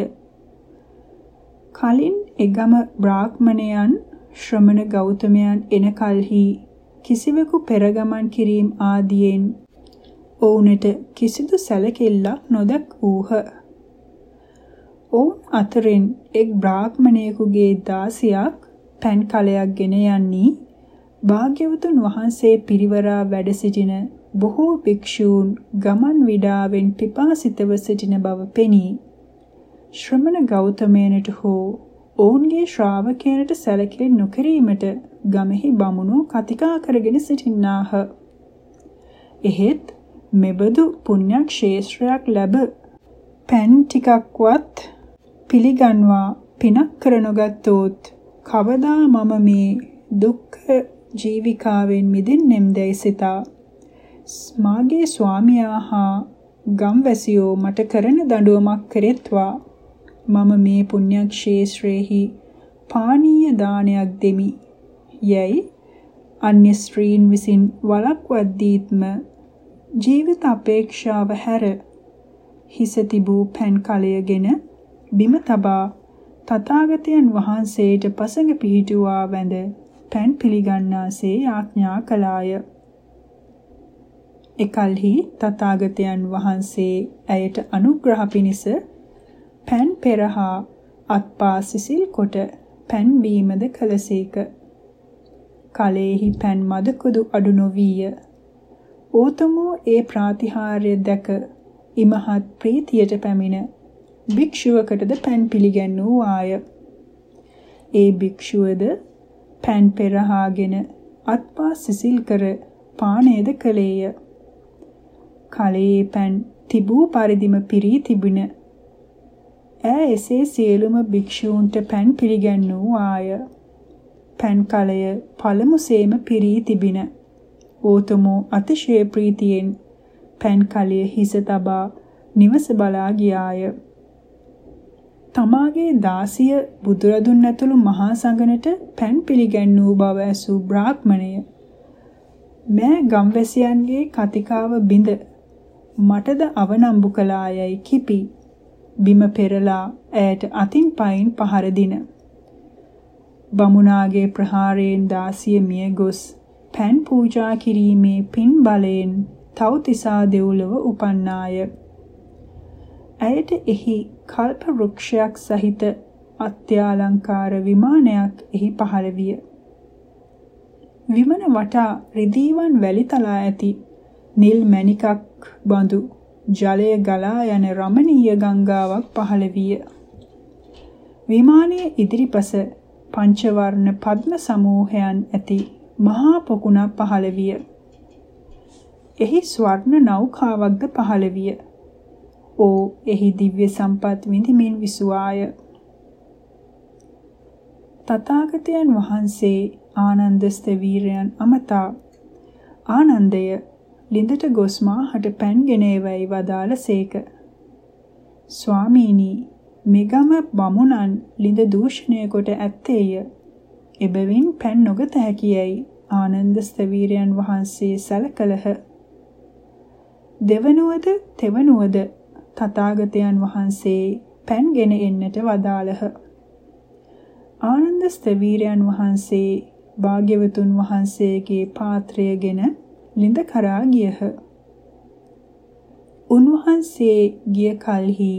කලින් එගම බ්‍රාහ්මණයන් ශ්‍රමණ ගෞතමයන් එන කලෙහි කිසිවෙකු පෙරගමන් කිරීම ආදියෙන් ඔවුන්ට කිසිදු සැලකිල්ලක් නොදැක් වූහ. ඔවුන් අතරින් එක් බ්‍රාහ්මණයෙකුගේ දාසියක් පෑන් කලයක් ගෙන යන්නේ භාග්‍යවතුන් වහන්සේ පිරිවරා වැඩ සිටින බොහෝ භික්ෂූන් ගමන් විඩාවෙන් පිපාසිතව සිටින බව පෙනී ශ්‍රමණ ගෞතමයන්ට හෝ ඔවුන්ගේ ශ්‍රාවකයන්ට සැලකිලි නොකිරීමට ගමෙහි බමුණු කතිකා කරගෙන සිටින්නාහ. එහෙත් මෙබඳු පුණ්‍ය ක්ෂේත්‍රයක් ලැබ පෑන් ටිකක්වත් පිළිගන්වා පිනක් කර නොගත්තොත් කවදා මම මේ දුක්ඛ ජීවිකාවෙන් මිදෙන්නෙම්දයි සිතා මාගේ ස්වාමියා හා ගම්වැසියෝ මට කරන දඬුවමක් කෙරෙත්වා මම මේ පුණ්‍යක්ෂේත්‍රයේහි පානීය දානයක් දෙමි. යැයි අන්‍ය ස්ත්‍රීන් විසින් වළක්වද්දීත්ම ජීවිත අපේක්ෂාව හැර හිස තිබූ පෑන් කලයගෙන බිම තබා තථාගතයන් වහන්සේට පසඟ පිහිටුවා වැඳ පෑන් පිළිගන්නාසේ ආඥා කළාය. එකල්හි තථාගතයන් වහන්සේ ඇයට අනුග්‍රහ පිණිස පෑන් පෙරහා අත්පා සිසිල් කොට පෑන් බීමද කලසේක. කලෙහි පෑන් මදකුදු අඩු නොවිය. ඕතමෝ ඒ ප්‍රාතිහාර්ය දැක ඉමහත් ප්‍රීතියට පැමිණ භික්ෂුවකටද පෑන් පිළිගැන්වූ ආය. ඒ භික්ෂුවද පෑන් පෙරහාගෙන අත්පා සිසිල් කර පානයද කළේය. කලයේ පෑන් තිබූ පරිදිම පිරී තිබුණ. ඈ එසේ සියලුම භික්ෂූන්ට පෑන් පිළිගැන්වූ ආය. පෑන් කලය පළමුසේම පිරී තිබින. ඕතමෝ අතිශය ප්‍රීතියෙන් පෑන් කලය හිස තබා නිවස බලා ගියාය. තමාගේ දාසිය බුදුරදුන් ඇතුළු මහා සංඝනට පෑන් පිළිගැන්වූ බව ඇසූ බ්‍රාහ්මණය මෑ ගම්වැසියන්ගේ කතිකාව බිඳ මටද අවනම්බු කළායයි කිපි බිම පෙරලා ඈට අතින් පයින් පහර දින බමුණාගේ ප්‍රහාරයෙන් දාසිය මිය ගොස් පෑන් පූජා කිරීමේ පින් බලයෙන් තව්තිසා දෙව්ලොව උපන්නාය. ඇයට එහි කල්ප වෘක්ෂයක් සහිත අත්‍යාලංකාර විමානයක් එහි පහළ විය. විමන වටා රිදීවන් වැලි තලා ඇති නිල් මණිකක් බඳු ජලය ගලා යන රමණීය ගංගාවක් පහළ විය. විමානයේ ඉදිරිපස පංචවර්ණ පද්ම සමූහයන් ඇති මහා පොකුණක් පහළ විය. එහි ස්වර්ණ නෞකාවක්ද පහළ විය. ඕ එහි දිව්‍ය සම්පත් විඳිමින් විසුවාය. තථාගතයන් වහන්සේ ආනන්ද ස්තවීරයන් අමතා ආනන්දය ලිඳට ගොස් මාහට පැන්ගෙන එවයි වදාළසේක. ස්වාමීනි මෙගම බමුණන් ලිඳ දූෂණය කොට ඇත්තේය. එබැවින් පැන් නොගත හැකියයි ආනන්ද ස්තවීරයන් වහන්සේ සැලකලහ. දෙවනුවද තෙවනුවද තථාගතයන් වහන්සේ පැන්ගෙන එන්නට වදාළහ. ආනන්ද ස්තවීරයන් වහන්සේ භාග්‍යවතුන් වහන්සේගේ පාත්‍රයගෙන ලිඳ කරා ගියහ. උන්වහන්සේ ගිය කලෙහි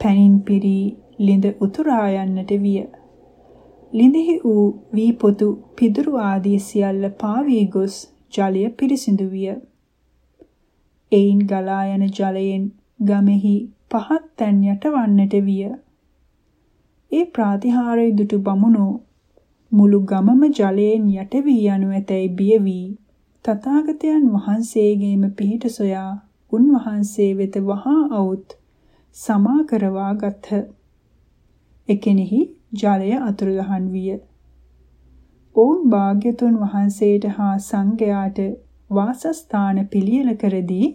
පැනින් පිරී ලිඳ උතුරා යන්නට විය. ලිඳෙහි වූ වී පොතු පිදුරු ආදී සියල්ල පාවී ගොස් ජලය පිරිසිදු විය. එයින් ගලා යන ජලයෙන් ගමෙහි පහත් තැන් යටවන්නට විය. ඒ ප්‍රාතිහාරය දුටු බමුණෝ මුළු ගමම ජලයෙන් යට වී යනු ඇතැයි බිය වී තථාගතයන් වහන්සේගේම පිහිට සොයා උන්වහන්සේ වෙත වහා අවුත් සමා කරවා ගත්හ. එකෙනෙහි ජලය අතුරුදහන් විය. ඔවුන් භාග්‍යතුන් වහන්සේට හා සංඝයාට වාසස්ථාන පිළියෙල කර දී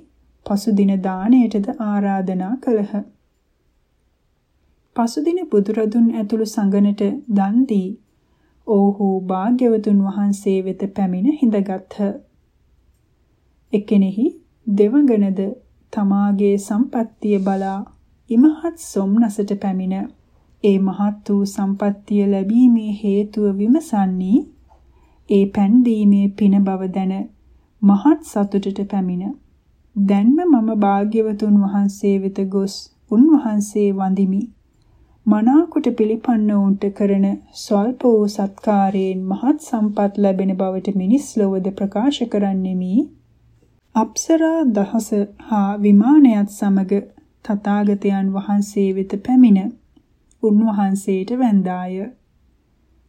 පසුදින දාණයටද ආරාධනා කළහ. පසුදින බුදුරදුන් ඇතුළු සංගණට දන් දී ඔව්හු භාග්‍යවතුන් වහන්සේ වෙත පැමිණ හිඳගත්හ. එකෙනෙහි දෙවඟනද තමාගේ සම්පත්තිය බලා ඉමහත් සොම්නසට පැමිණ ඒ මහත් වූ සම්පත්තිය ලැබීමේ හේතුව විමසන්නේ ඒ පැන්දීමේ පින බව දැන මහත් සතුටට පැමිණ. දැන්ම මම භාග්‍යවතුන් වහන්සේ වෙත ගොස් උන්වහන්සේ වඳිමි. මනාකොට පිළිපන්න උන්ට කරන ස්වල්ප වූ සත්කාරයෙන් මහත් සම්පත් ලැබෙන බවට මිනිස් ලොවද ප්‍රකාශ කරන්නෙමි. අප්සරා දහස හා විමානයත් සමග තථාගතයන් වහන්සේ වෙත පැමිණ උන්වහන්සේට වැඳාය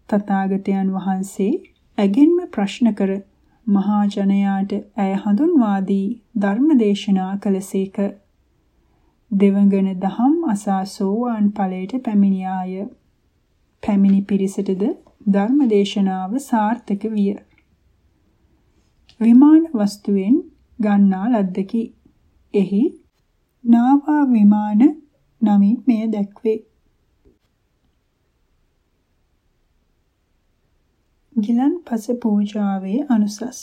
තථාගතයන් වහන්සේ ඇගෙන්ම ප්‍රශ්න කර මහා ජනයාට ඇය හඳුන්වා දී ධර්ම දේශනා කළසේක. දෙවඟන දහම් අසා සෝවාන් ඵලයට පැමිණියාය. පැමිණි පිරිසටද ධර්ම දේශනාව සාර්ථක විය. විමාන වස්තුවෙන් ගන්නා ලද්දකි. එහි නාවා විමාන නමින් මෙය දැක්වේ. ගිලන්පස පූජාවේ අනුසස්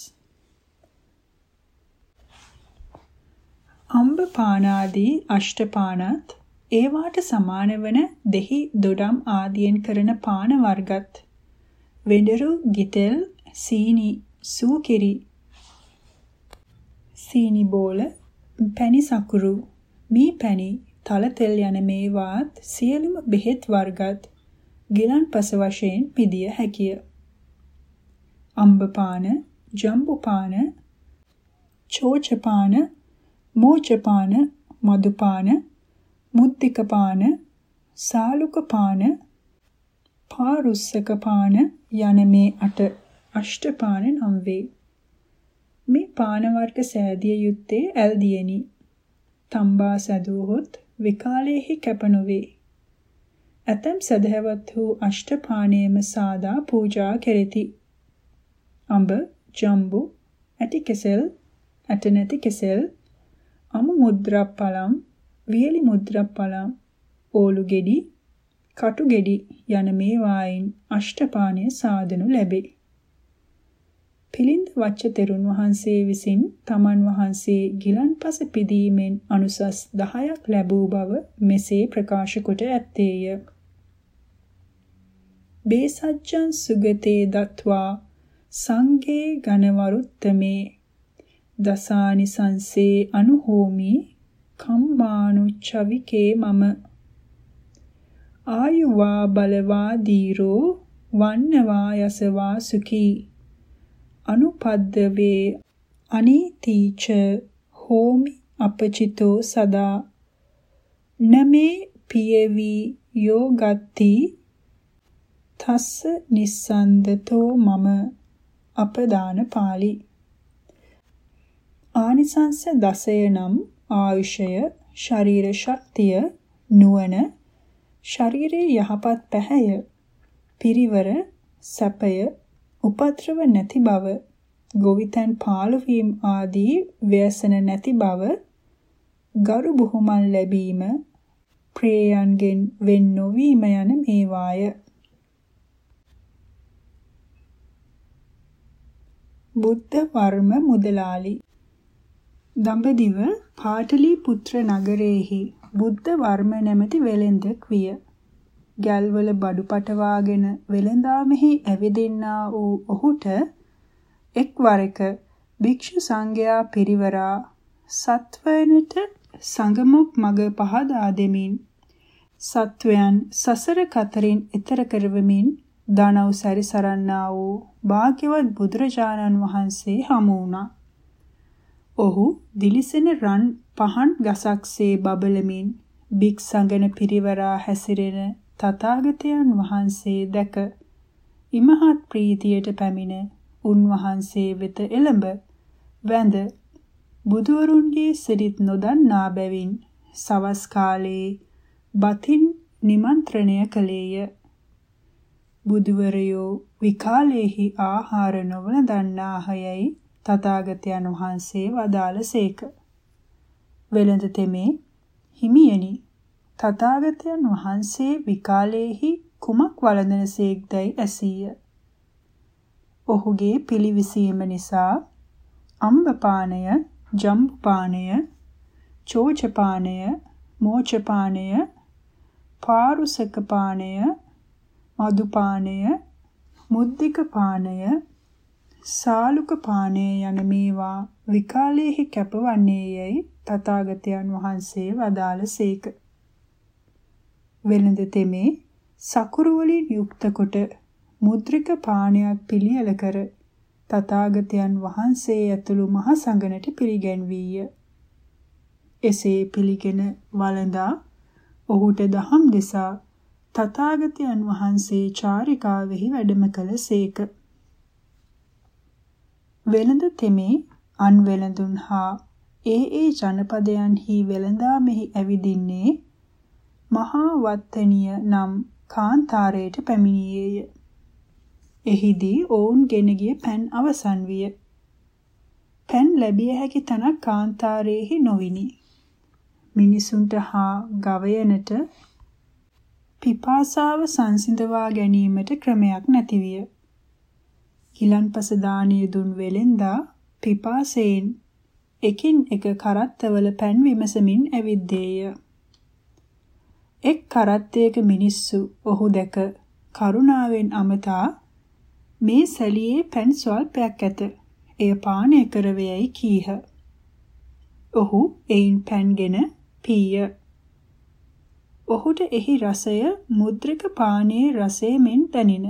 අම්බ පානාදී අෂ්ටපානත් ඒවාට සමාන වන දෙහි දොඩම් ආදියෙන් කරන පාන වර්ගත් වෙඬරු ගිතෙල් සීනි සූකිරි සීනි බෝල පැණි සකුරු මී පැණි තල තෙල් යන මේවාත් සියලුම බෙහෙත් වර්ගත් ගිලන්පස වශයෙන් පිදිය හැකිය. අම්බපාන, ජම්බුපාන, චෝචපාන, මෝචපාන, මදුපාන, මුද්දිකපාන, සාලුකපාන, පාරුස්සකපාන යන මේ අට අෂ්ටපාන නම් වේ. මේ පාන වර්ග සෑදිය යුත්තේ ඇල්දියනි. තම්බා සැදුවහොත් විකාලයේහි කැප නොවේ. ඇතම් සදහවත් වූ අෂ්ටපාණයම සාදා පූජා කෙරෙති. අඹ, ජම්බු, ඇටි කෙසෙල්, ඇට නැති කෙසෙල්, අමු මුද්‍රප්පලම්, වියලි මුද්‍රප්පලම්, ඕලු ගෙඩි, කටු ගෙඩි යන මේ වායින් අෂ්ටපාණය සාදනු ලැබේ. පිළින්ද වච්ච තෙරුන් වහන්සේ විසින් තමන් වහන්සේ ගිලන්පස පිදීමෙන් අනුසස් 10ක් ලැබූ බව මෙසේ ප්‍රකාශ කොට ඇත්තේය. බේසජ්ජං සුගතේ දත්වා සංගේ ඝනවරුත්තමේ දසානි සංසේ අනුහෝමි කම්මානුච්චවිකේ මම. ආයුවා බලවා දීරෝ වන්නවා යසවා සුඛී. අනුපද්දවේ අනීතිච හෝමි අපචිතෝ සදා. නමේ පියවි යෝගත්ති තස්ස නිස්සන්දතෝ මම. අපදාන පාළි ආනිසංස දසය නම් ආයුෂය ශරීර ශක්තිය නුවණ ශරීරයේ යහපත් පැහැය පිරිවර සැපය උපද්‍රව නැති බව, ගොවිතැන් පාළු වීම ආදී ව්‍යසන නැති බව, ගරු බුහුමන් ලැබීම, ප්‍රේයන්ගෙන් වෙන් නොවීම යන මේවාය. බුද්ධ වර්ම මුදලාලි දඹදිව පාටලී පුත්‍ර නගරයේහි බුද්ධ වර්ම නැමැති වෙළෙන්දෙක් විය. ගැල්වල බඩු පටවාගෙන වෙළඳාමෙහි ඇවිදින්නා වූ ඔහුට එක්වරක භික්ෂු සංඝයා පිරිවරා සත්වයනට සංගමුක් මග පහදා දෙමින් සත්වයන් සසර කතරින් එතර කරවමින් දනව් සැරිසරන්නා වූ භාග්‍යවත් බුදුරජාණන් වහන්සේ හමු වුණා. ඔහු දිලිසෙන රන් පහන් ගසක්සේ බබලමින් භික් සංගන පිරිවරා හැසිරෙන තථාගතයන් වහන්සේ දැක ඉමහත් ප්‍රීතියට පැමිණ උන්වහන්සේ වෙත එළඹ වැඳ බුදුවරුන්ගේ සිරිත් නොදන්නා බැවින් සවස් කාලයේ බතින් නිමන්ත්‍රණය කළේය බුදුවරයෝ විකාලයේහි ආහාර නොවන දන්නාහයයි තථාගතයන් වහන්සේ වදාළසේක වෙළඳ තෙමේ හිමියනි තථාගතයන් වහන්සේ විකාලයේහි කුමක් වළඳනසේක්දයි ඇසීය. ඔහුගේ පිළිවිසීම නිසා අම්බපානය, ජම්බුපානය, චෝචපානය, මෝචපානය, පාරුසකපානය, මදුපානය, මුද්දිකපානය, සාලුකපානය යන මේවා විකාලයේහි කැපවන්නේ යයි තථාගතයන් වහන්සේ වදාළසේක. වෙළඳ තෙමේ සකුරු වලින් යුක්ත කොට මුද්‍රික පානයක් පිළියෙල කර තථාගතයන් වහන්සේ ඇතුළු මහ සංඝනට පිළිගැන්වීය. එසේ පිළිගෙන වළඳා ඔහුට දහම් දෙසා තථාගතයන් වහන්සේ චාරිකාවෙහි වැඩම කළසේක. වෙළඳ තෙමේ අන් වෙළඳුන් හා ඒ ඒ ජනපදයන්හි වෙළඳාමෙහි ඇවිදින්නේ මහා වත්තනිය නම් කාන්තාරයට පැමිණියේය. එහිදී ඔවුන් ගෙන ගිය පෑන් අවසන් විය. පෑන් ලැබිය හැකි තැනක් කාන්තාරයේහි නොවිනි. මිනිසුන්ට හා ගවයනට පිපාසාව සංසිඳවා ගැනීමට ක්‍රමයක් නැති විය. ගිලන්පස දානිය දුන් වෙලෙන්දා පිපාසයෙන් එකින් එක කරත්තවල පෑන් විමසමින් ඇවිද්දේය. එක් කරත්තයක මිනිස්සු ඔහු දැක කරුණාවෙන් අමතා මේ සැලියේ පෑන් ස්වල්පයක් ඇත. එය පානය කරවේයයි කීහ. ඔහු එයින් පෑන්ගෙන පීය. ඔහුට එහි රසය මුද්‍රික පානයේ රසය මෙන් දැනින.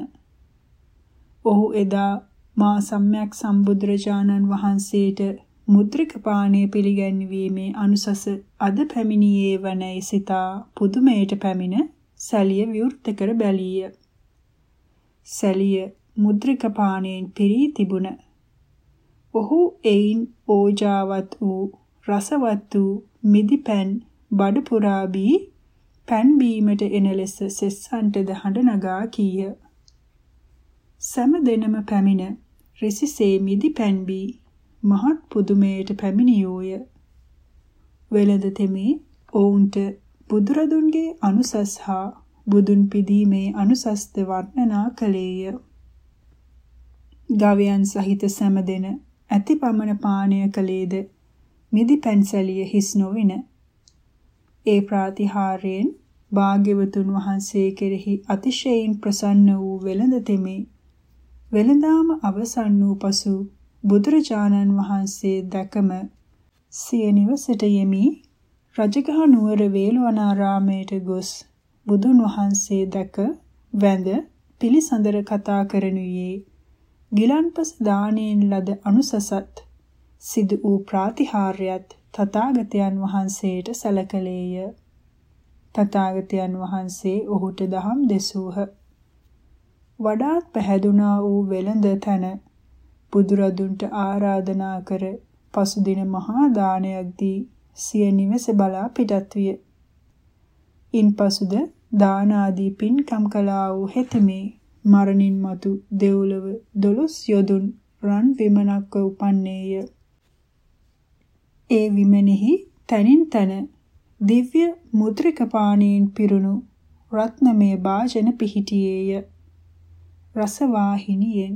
ඔහු එදා මා සම්්‍යක් සම්බුදුරජාණන් වහන්සේට මුද්‍රික පානය පිළිගැන්වීමේ අනුසස අද පැමිණියේ වනයි සිතා පුදුමයට පැමිණ සැලිය විවෘත කර බැලීය. සැලිය මුද්‍රික පානයෙන් පිරී තිබුණ. ඔහු එයින් ඕජාවත් වූ රසවත් වූ මිදිපැන් බඩ පුරා බී පෑන් බීමට එන ලෙස සෙස්සන්ටද හඬ නගා කීය. සෑම දිනම පැමිණ රිසිසේ මිදි පෑන් බී මහත් පුදුමයට පැමිණියෝය. වෙළඳ තෙමේ ඔවුන්ට බුදුරදුන්ගේ අනුසස් හා බුදුන් පිදීමේ අනුසස්ද වර්ණනා කළේය. ගවයන් සහිත සෑම දින ඇති පමණ පානය කළේද මිදි පැන්සලිය හිස් නොවින ඒ ප්‍රාතිහාර්යයෙන් භාග්‍යවතුන් වහන්සේ කෙරෙහි අතිශයින් ප්‍රසන්න වූ වෙළඳ තෙමේ. වෙළඳාම අවසන් වූ පසු බුදුරජාණන් වහන්සේ දැකම සිය නිවසට යෙමි. රජගහ නුවර වේළුවනාරාමයට ගොස් බුදුන් වහන්සේ දැක වැඳ පිළිසඳර කතා කරනුයේ. ගිලන්පස දාණයෙන් ලද අනුසසත් සිදු වූ ප්‍රාතිහාර්යත් තථාගතයන් වහන්සේට සැලකලේය. තථාගතයන් වහන්සේ ඔහුට දහම් දෙසූහ. වඩාත් පැහැදුනා වූ වෙළඳ තන බුදුරදුන්ට ආරාධනා කර පසුදින මහා දානයක් දී සිය නිවස බලා පිටත් විය. ඉන්පසුද දාන ආදී පින්කම් කළා වූ හෙතෙමේ මරණින් මතු දෙව්ලොව දොළොස් යොදුන් රන් විමනක්ව උපන්නේය. ඒ විමනෙහි තනින් තන දිව්‍ය මුද්‍රික පාණීන් පිරුණු රත්නමය වාජන පිහිටියේය. රසවාහිනියෙන්